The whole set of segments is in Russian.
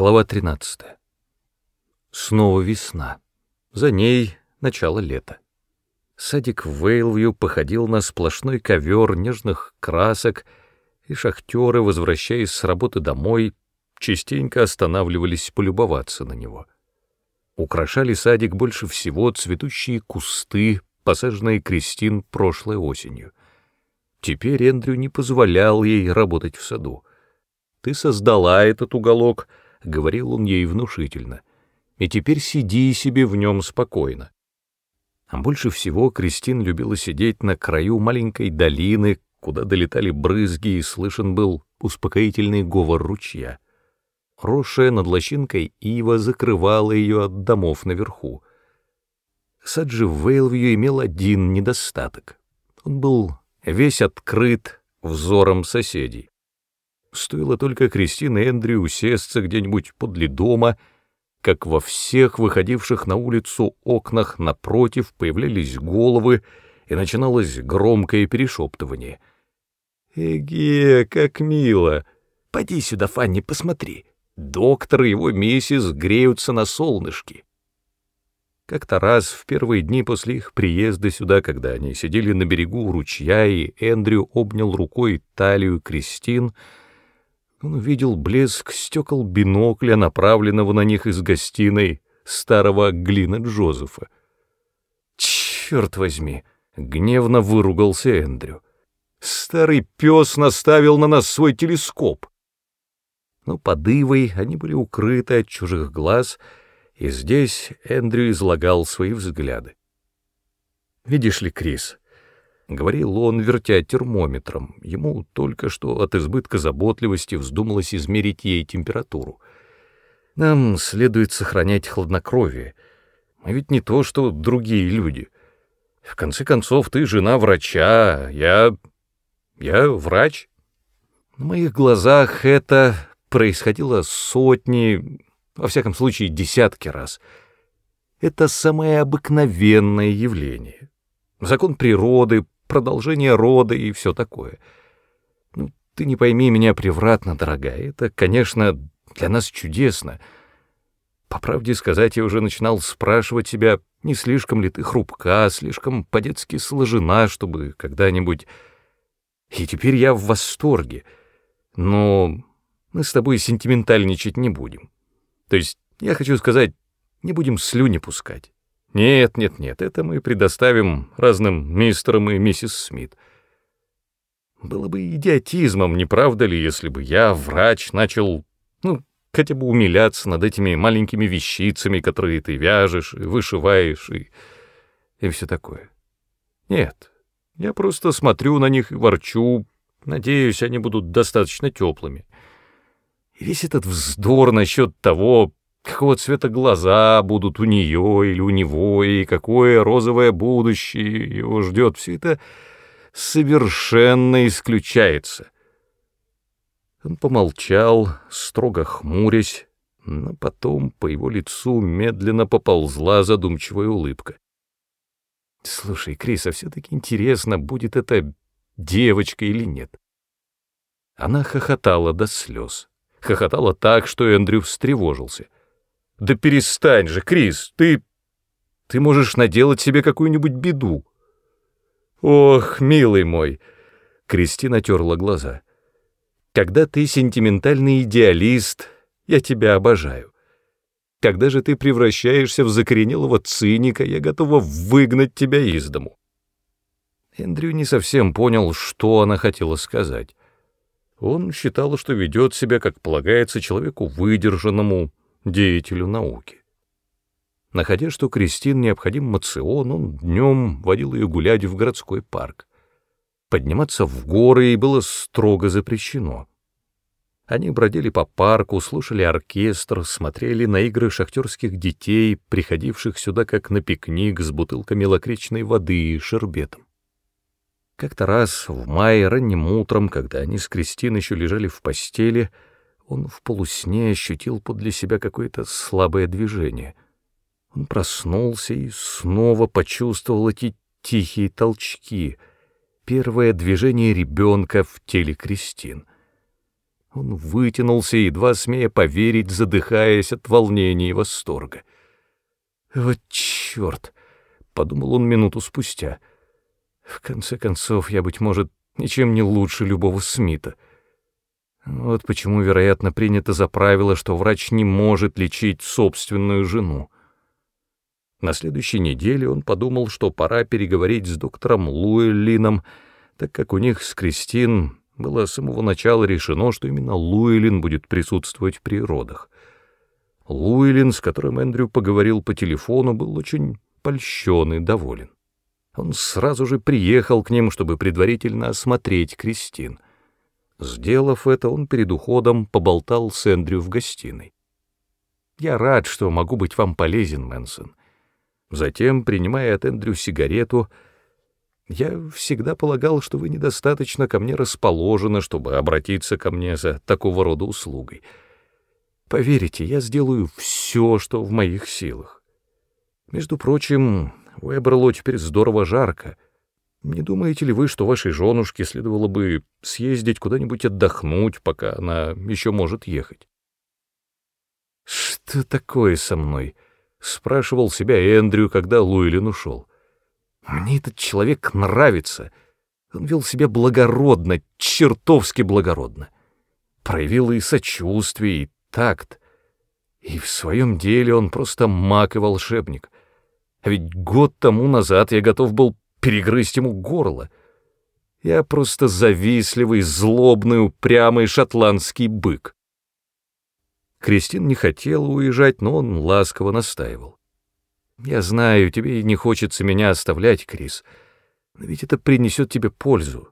Глава 13. Снова весна. За ней начало лета. Садик в Вейлвью походил на сплошной ковер нежных красок, и шахтеры, возвращаясь с работы домой, частенько останавливались полюбоваться на него. Украшали садик больше всего цветущие кусты, посаженные Кристин прошлой осенью. Теперь Эндрю не позволял ей работать в саду. «Ты создала этот уголок», — говорил он ей внушительно, — «и теперь сиди себе в нем спокойно». А больше всего Кристин любила сидеть на краю маленькой долины, куда долетали брызги, и слышен был успокоительный говор ручья. Росшая над лощинкой ива закрывала ее от домов наверху. Саджи Вейлвью имел один недостаток. Он был весь открыт взором соседей. Стоило только Кристин и Эндрю усесться где-нибудь подле дома, как во всех выходивших на улицу окнах напротив появлялись головы, и начиналось громкое перешептывание. «Эге, как мило! Поди сюда, Фанни, посмотри. Доктор и его миссис греются на солнышке». Как-то раз в первые дни после их приезда сюда, когда они сидели на берегу ручья, и Эндрю обнял рукой талию Кристин, — он увидел блеск стекол бинокля, направленного на них из гостиной старого глина Джозефа. «Черт возьми!» — гневно выругался Эндрю. «Старый пес наставил на нас свой телескоп!» Но под ивой они были укрыты от чужих глаз, и здесь Эндрю излагал свои взгляды. «Видишь ли, Крис, — говорил он, вертя термометром. Ему только что от избытка заботливости вздумалось измерить ей температуру. «Нам следует сохранять хладнокровие. Мы ведь не то, что другие люди. В конце концов, ты жена врача, я... я врач. На моих глазах это происходило сотни, во всяком случае, десятки раз. Это самое обыкновенное явление». Закон природы, продолжение рода и все такое. Ну, ты не пойми меня превратно, дорогая, это, конечно, для нас чудесно. По правде сказать, я уже начинал спрашивать себя, не слишком ли ты хрупка, слишком по-детски сложена, чтобы когда-нибудь... И теперь я в восторге. Но мы с тобой сентиментальничать не будем. То есть, я хочу сказать, не будем слюни пускать. Нет, нет, нет, это мы предоставим разным мистерам и миссис Смит. Было бы идиотизмом, не правда ли, если бы я, врач, начал, ну, хотя бы умиляться над этими маленькими вещицами, которые ты вяжешь и вышиваешь и, и все такое. Нет, я просто смотрю на них и ворчу, надеюсь, они будут достаточно теплыми. И весь этот вздор насчет того, какого цвета глаза будут у нее или у него, и какое розовое будущее его ждет, все это совершенно исключается. Он помолчал, строго хмурясь, но потом по его лицу медленно поползла задумчивая улыбка. «Слушай, Крис, а все-таки интересно, будет это девочка или нет?» Она хохотала до слез. Хохотала так, что Эндрю встревожился — да перестань же, Крис, ты... Ты можешь наделать себе какую-нибудь беду. Ох, милый мой, Кристина терла глаза. Когда ты сентиментальный идеалист, я тебя обожаю. Когда же ты превращаешься в закоренелого циника, я готова выгнать тебя из дому. Эндрю не совсем понял, что она хотела сказать. Он считал, что ведет себя, как полагается, человеку выдержанному, деятелю науки. Находя, что Кристин необходим мацион, он днем водил ее гулять в городской парк. Подниматься в горы ей было строго запрещено. Они бродили по парку, слушали оркестр, смотрели на игры шахтерских детей, приходивших сюда как на пикник с бутылками лакричной воды и шербетом. Как-то раз в мае ранним утром, когда они с Кристин еще лежали в постели, он в полусне ощутил подле себя какое-то слабое движение. Он проснулся и снова почувствовал эти тихие толчки, первое движение ребенка в теле Кристин. Он вытянулся, едва смея поверить, задыхаясь от волнения и восторга. «Вот черт!» — подумал он минуту спустя. «В конце концов, я, быть может, ничем не лучше любого Смита». Вот почему, вероятно, принято за правило, что врач не может лечить собственную жену. На следующей неделе он подумал, что пора переговорить с доктором Луэллином, так как у них с Кристин было с самого начала решено, что именно Луэлин будет присутствовать при родах. Луэлин, с которым Эндрю поговорил по телефону, был очень польщен и доволен. Он сразу же приехал к ним, чтобы предварительно осмотреть Кристин — Сделав это, он перед уходом поболтал с Эндрю в гостиной. «Я рад, что могу быть вам полезен, Мэнсон». Затем, принимая от Эндрю сигарету, «Я всегда полагал, что вы недостаточно ко мне расположены, чтобы обратиться ко мне за такого рода услугой. Поверите, я сделаю все, что в моих силах. Между прочим, в Эберло теперь здорово жарко». Не думаете ли вы, что вашей женушке следовало бы съездить куда-нибудь отдохнуть, пока она еще может ехать? «Что такое со мной?» — спрашивал себя Эндрю, когда Луилин ушел. «Мне этот человек нравится. Он вел себя благородно, чертовски благородно. Проявил и сочувствие, и такт. И в своем деле он просто маг и волшебник. А ведь год тому назад я готов был перегрызть ему горло. Я просто завистливый, злобный, упрямый шотландский бык. Кристин не хотела уезжать, но он ласково настаивал. «Я знаю, тебе не хочется меня оставлять, Крис, но ведь это принесет тебе пользу.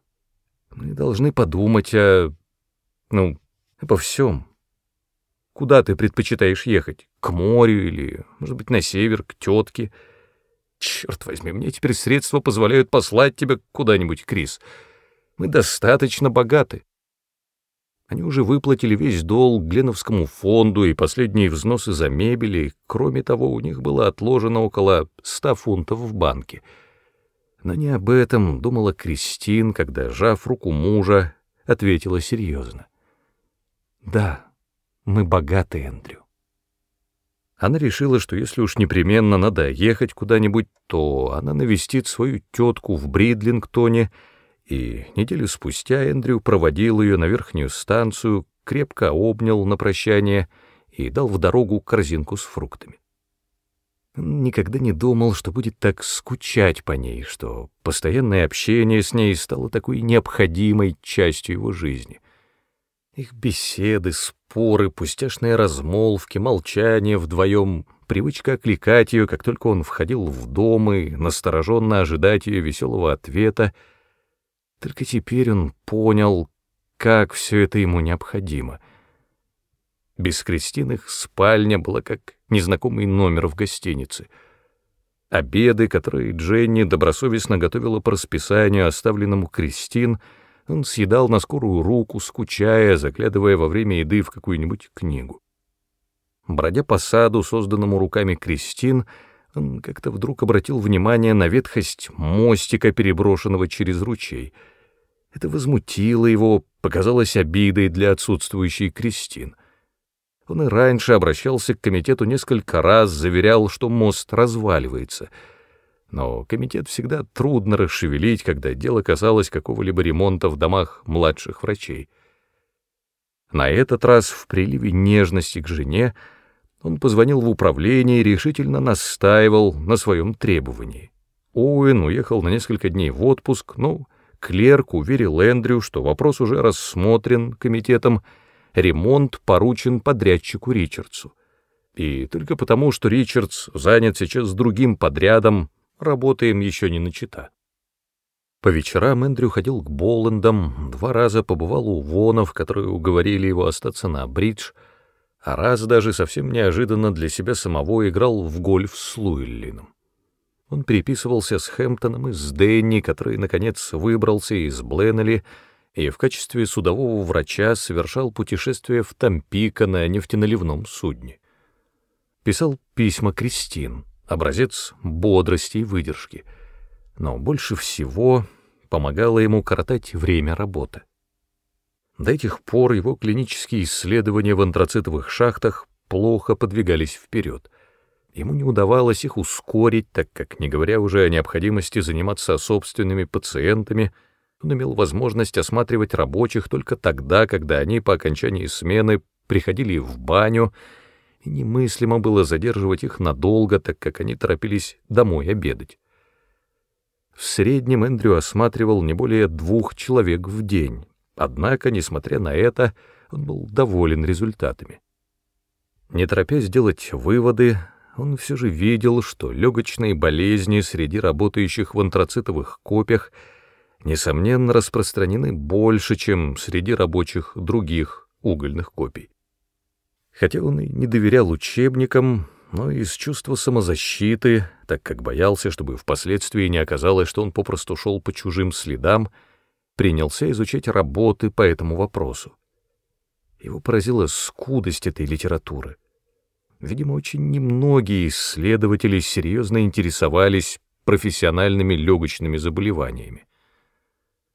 Мы должны подумать о... ну, обо всем. Куда ты предпочитаешь ехать? К морю или, может быть, на север, к тетке?» Черт возьми, мне теперь средства позволяют послать тебя куда-нибудь, Крис. Мы достаточно богаты. Они уже выплатили весь долг Гленовскому фонду и последние взносы за мебель, и, кроме того, у них было отложено около ста фунтов в банке. Но не об этом думала Кристин, когда, сжав руку мужа, ответила серьезно. «Да, мы богаты, Эндрю». Она решила, что если уж непременно надо ехать куда-нибудь, то она навестит свою тетку в Бридлингтоне, и неделю спустя Эндрю проводил ее на верхнюю станцию, крепко обнял на прощание и дал в дорогу корзинку с фруктами. Никогда не думал, что будет так скучать по ней, что постоянное общение с ней стало такой необходимой частью его жизни — их беседы, споры, пустяшные размолвки, молчание вдвоем, привычка окликать ее, как только он входил в дом и настороженно ожидать ее веселого ответа. Только теперь он понял, как все это ему необходимо. Без Кристин их спальня была как незнакомый номер в гостинице. Обеды, которые Дженни добросовестно готовила по расписанию, оставленному Кристин — он съедал на скорую руку, скучая, заглядывая во время еды в какую-нибудь книгу. Бродя по саду, созданному руками Кристин, он как-то вдруг обратил внимание на ветхость мостика, переброшенного через ручей. Это возмутило его, показалось обидой для отсутствующей Кристин. Он и раньше обращался к комитету несколько раз, заверял, что мост разваливается — но комитет всегда трудно расшевелить, когда дело касалось какого-либо ремонта в домах младших врачей. На этот раз в приливе нежности к жене он позвонил в управление и решительно настаивал на своем требовании. Оуэн уехал на несколько дней в отпуск, но клерк уверил Эндрю, что вопрос уже рассмотрен комитетом, ремонт поручен подрядчику Ричардсу. И только потому, что Ричардс занят сейчас другим подрядом, Работаем еще не начата. По вечерам Эндрю ходил к Боллендам, два раза побывал у Вонов, которые уговорили его остаться на бридж, а раз даже совсем неожиданно для себя самого играл в гольф с Луиллином. Он переписывался с Хэмптоном и с Дэнни, который, наконец, выбрался из Бленнелли и в качестве судового врача совершал путешествие в Тампико на нефтеналивном судне. Писал письма Кристин — образец бодрости и выдержки, но больше всего помогало ему коротать время работы. До этих пор его клинические исследования в антрацитовых шахтах плохо подвигались вперед. Ему не удавалось их ускорить, так как, не говоря уже о необходимости заниматься собственными пациентами, он имел возможность осматривать рабочих только тогда, когда они по окончании смены приходили в баню, и немыслимо было задерживать их надолго, так как они торопились домой обедать. В среднем Эндрю осматривал не более двух человек в день, однако, несмотря на это, он был доволен результатами. Не торопясь делать выводы, он все же видел, что легочные болезни среди работающих в антрацитовых копиях несомненно распространены больше, чем среди рабочих других угольных копий. Хотя он и не доверял учебникам, но из чувства самозащиты, так как боялся, чтобы впоследствии не оказалось, что он попросту шел по чужим следам, принялся изучать работы по этому вопросу. Его поразила скудость этой литературы. Видимо, очень немногие исследователи серьезно интересовались профессиональными легочными заболеваниями.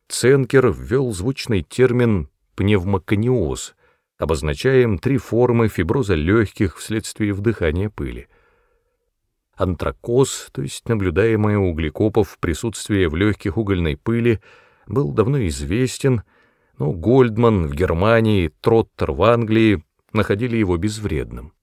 Ценкер ввел звучный термин «пневмокониоз», обозначаем три формы фиброза легких вследствие вдыхания пыли. Антракоз, то есть наблюдаемое у гликопов присутствие в легких угольной пыли, был давно известен, но Гольдман в Германии, Троттер в Англии находили его безвредным.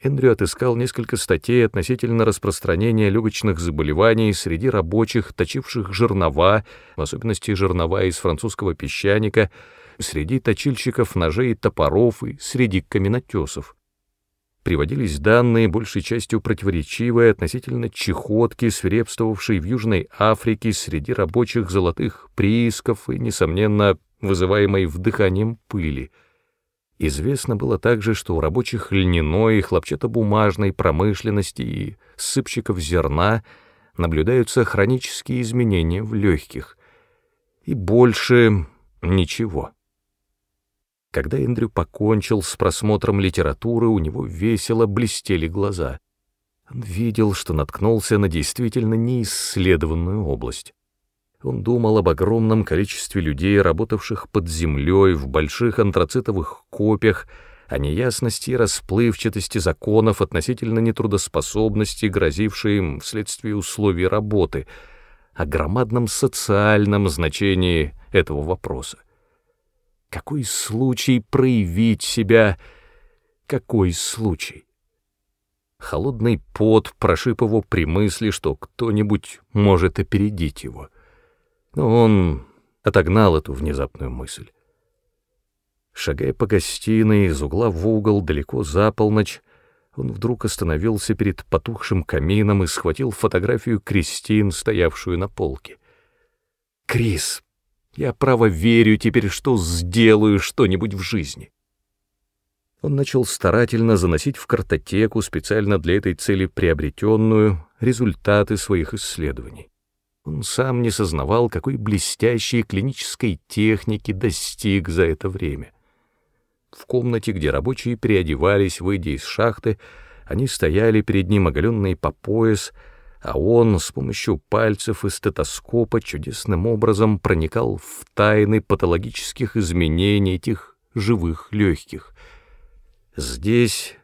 Эндрю отыскал несколько статей относительно распространения легочных заболеваний среди рабочих, точивших жернова, в особенности жернова из французского песчаника, среди точильщиков ножей и топоров и среди каменотесов. Приводились данные, большей частью противоречивые, относительно чехотки, свирепствовавшей в Южной Африке среди рабочих золотых приисков и, несомненно, вызываемой вдыханием пыли. Известно было также, что у рабочих льняной и хлопчатобумажной промышленности и сыпщиков зерна наблюдаются хронические изменения в легких. И больше ничего. Когда Эндрю покончил с просмотром литературы, у него весело блестели глаза. Он видел, что наткнулся на действительно неисследованную область. Он думал об огромном количестве людей, работавших под землей в больших антрацитовых копиях, о неясности и расплывчатости законов относительно нетрудоспособности, грозившей им вследствие условий работы, о громадном социальном значении этого вопроса. Какой случай проявить себя? Какой случай? Холодный пот прошиб его при мысли, что кто-нибудь может опередить его. Но он отогнал эту внезапную мысль. Шагая по гостиной из угла в угол далеко за полночь, он вдруг остановился перед потухшим камином и схватил фотографию Кристин, стоявшую на полке. «Крис, я, право, верю теперь, что сделаю что-нибудь в жизни. Он начал старательно заносить в картотеку, специально для этой цели приобретенную, результаты своих исследований. Он сам не сознавал, какой блестящей клинической техники достиг за это время. В комнате, где рабочие переодевались, выйдя из шахты, они стояли перед ним, оголенные по пояс, а он с помощью пальцев и стетоскопа чудесным образом проникал в тайны патологических изменений этих живых легких. Здесь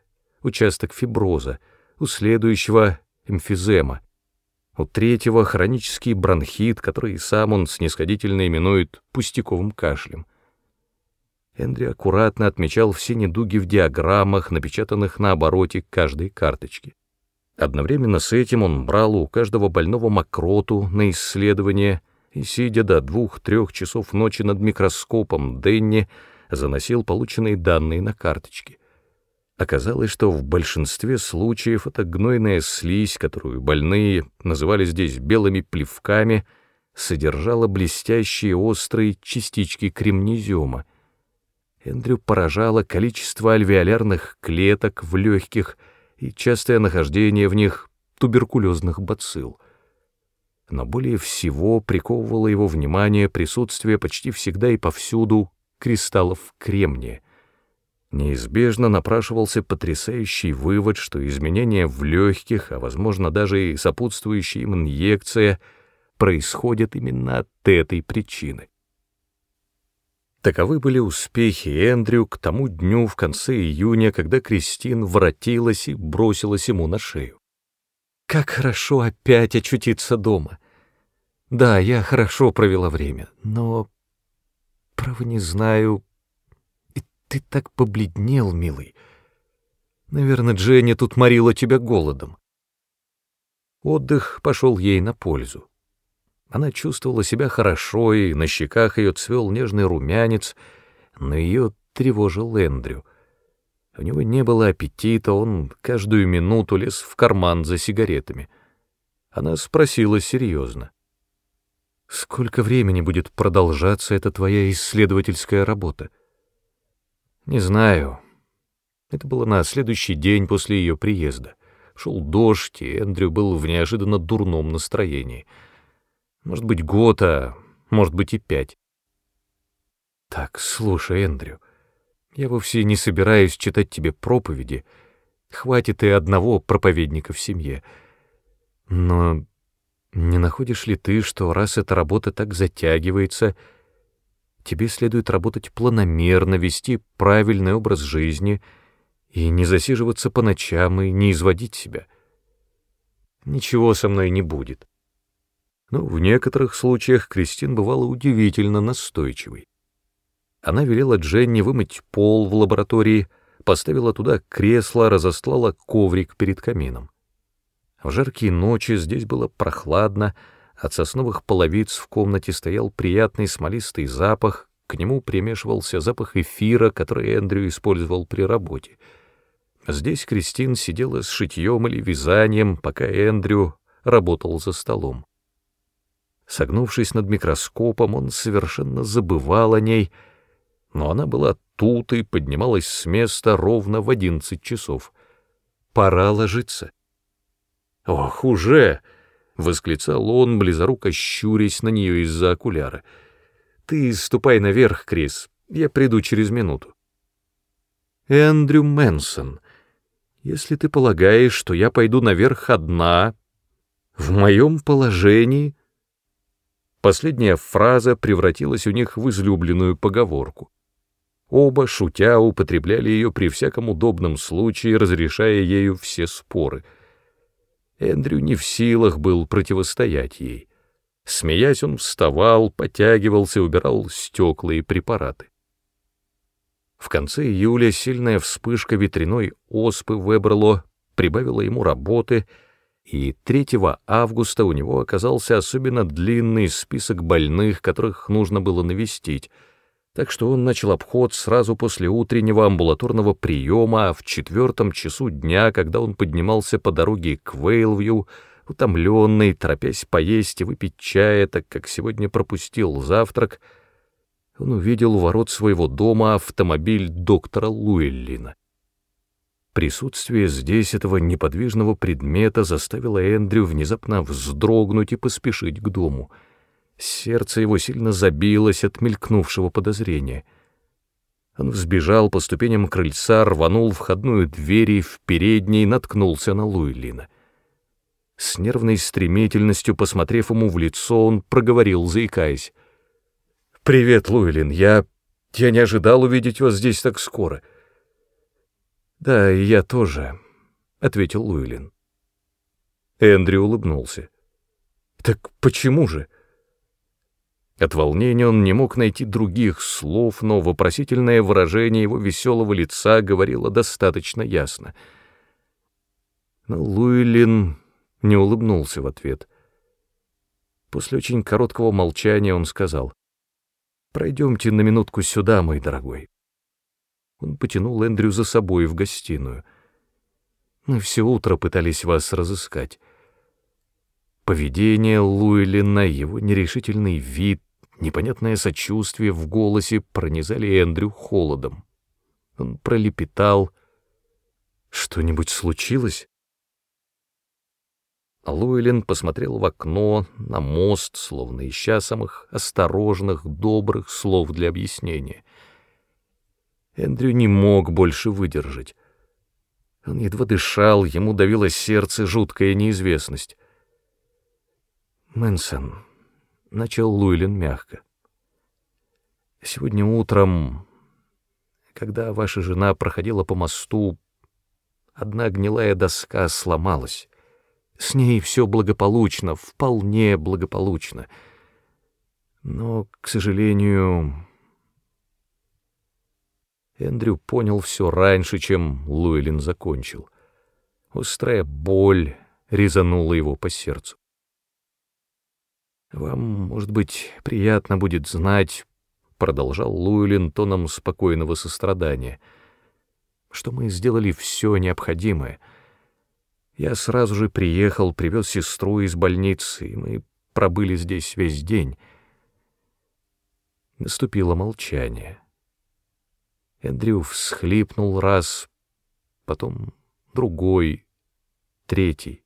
участок фиброза, у следующего — эмфизема, у третьего — хронический бронхит, который сам он снисходительно именует пустяковым кашлем. Эндри аккуратно отмечал все недуги в диаграммах, напечатанных на обороте каждой карточки. Одновременно с этим он брал у каждого больного мокроту на исследование и, сидя до двух-трех часов ночи над микроскопом Денни, заносил полученные данные на карточки. Оказалось, что в большинстве случаев эта гнойная слизь, которую больные называли здесь белыми плевками, содержала блестящие острые частички кремнезема. Эндрю поражало количество альвеолярных клеток в легких, и частое нахождение в них туберкулезных бацилл. Но более всего приковывало его внимание присутствие почти всегда и повсюду кристаллов кремния. Неизбежно напрашивался потрясающий вывод, что изменения в легких, а возможно даже и сопутствующая им инъекция, происходят именно от этой причины. Таковы были успехи Эндрю к тому дню в конце июня, когда Кристин воротилась и бросилась ему на шею. Как хорошо опять очутиться дома. Да, я хорошо провела время, но, право не знаю, и ты так побледнел, милый. Наверное, Дженни тут морила тебя голодом. Отдых пошел ей на пользу. Она чувствовала себя хорошо, и на щеках ее цвел нежный румянец, но ее тревожил Эндрю. У него не было аппетита, он каждую минуту лез в карман за сигаретами. Она спросила серьезно. «Сколько времени будет продолжаться эта твоя исследовательская работа?» «Не знаю». Это было на следующий день после ее приезда. Шел дождь, и Эндрю был в неожиданно дурном настроении — может быть, год, а может быть и пять. Так, слушай, Эндрю, я вовсе не собираюсь читать тебе проповеди. Хватит и одного проповедника в семье. Но не находишь ли ты, что раз эта работа так затягивается, тебе следует работать планомерно, вести правильный образ жизни и не засиживаться по ночам и не изводить себя? Ничего со мной не будет но в некоторых случаях Кристин бывала удивительно настойчивой. Она велела Дженни вымыть пол в лаборатории, поставила туда кресло, разослала коврик перед камином. В жаркие ночи здесь было прохладно, от сосновых половиц в комнате стоял приятный смолистый запах, к нему примешивался запах эфира, который Эндрю использовал при работе. Здесь Кристин сидела с шитьем или вязанием, пока Эндрю работал за столом. Согнувшись над микроскопом, он совершенно забывал о ней, но она была тут и поднималась с места ровно в одиннадцать часов. Пора ложиться. «Ох, уже!» — восклицал он, близоруко щурясь на нее из-за окуляра. «Ты ступай наверх, Крис, я приду через минуту». «Эндрю Мэнсон, если ты полагаешь, что я пойду наверх одна, в моем положении...» Последняя фраза превратилась у них в излюбленную поговорку. Оба, шутя, употребляли ее при всяком удобном случае, разрешая ею все споры. Эндрю не в силах был противостоять ей. Смеясь, он вставал, потягивался, убирал стекла и препараты. В конце июля сильная вспышка ветряной оспы в Эберло прибавила ему работы — и 3 августа у него оказался особенно длинный список больных, которых нужно было навестить, так что он начал обход сразу после утреннего амбулаторного приема, а в четвертом часу дня, когда он поднимался по дороге к Вейлвью, утомленный, торопясь поесть и выпить чая, так как сегодня пропустил завтрак, он увидел у ворот своего дома автомобиль доктора Луэллина. Присутствие здесь этого неподвижного предмета заставило Эндрю внезапно вздрогнуть и поспешить к дому. Сердце его сильно забилось от мелькнувшего подозрения. Он взбежал по ступеням крыльца, рванул входную дверь и в передней наткнулся на Луэлина. С нервной стремительностью, посмотрев ему в лицо, он проговорил, заикаясь. «Привет, Луэлин, я... я не ожидал увидеть вас здесь так скоро». «Да, я тоже», — ответил Луилин. Эндрю улыбнулся. «Так почему же?» От волнения он не мог найти других слов, но вопросительное выражение его веселого лица говорило достаточно ясно. Но Луилин не улыбнулся в ответ. После очень короткого молчания он сказал, «Пройдемте на минутку сюда, мой дорогой». Он потянул Эндрю за собой в гостиную. Мы все утро пытались вас разыскать. Поведение Луэлина, его нерешительный вид, непонятное сочувствие в голосе пронизали Эндрю холодом. Он пролепетал. «Что-нибудь случилось?» Луэлин посмотрел в окно, на мост, словно ища самых осторожных, добрых слов для объяснения — Эндрю не мог больше выдержать. Он едва дышал, ему давило сердце жуткая неизвестность. «Мэнсон», — начал Луилин мягко, — Сегодня утром, когда ваша жена проходила по мосту, одна гнилая доска сломалась. С ней все благополучно, вполне благополучно. Но, к сожалению... Эндрю понял все раньше, чем Луэлин закончил. Острая боль резанула его по сердцу. «Вам, может быть, приятно будет знать, — продолжал Луэлин тоном спокойного сострадания, — что мы сделали все необходимое. Я сразу же приехал, привез сестру из больницы, и мы пробыли здесь весь день». Наступило молчание. Эндрю всхлипнул раз, потом другой, третий.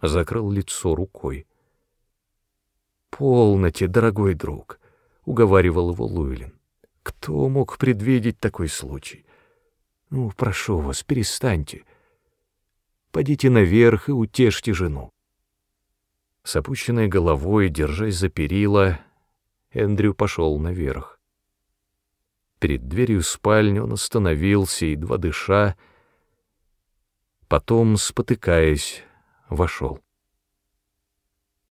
Закрыл лицо рукой. «Полноте, дорогой друг», — уговаривал его Луэлин. «Кто мог предвидеть такой случай? Ну, прошу вас, перестаньте. Пойдите наверх и утешьте жену». С опущенной головой, держась за перила, Эндрю пошел наверх. Перед дверью спальни он остановился, едва дыша, потом, спотыкаясь, вошел.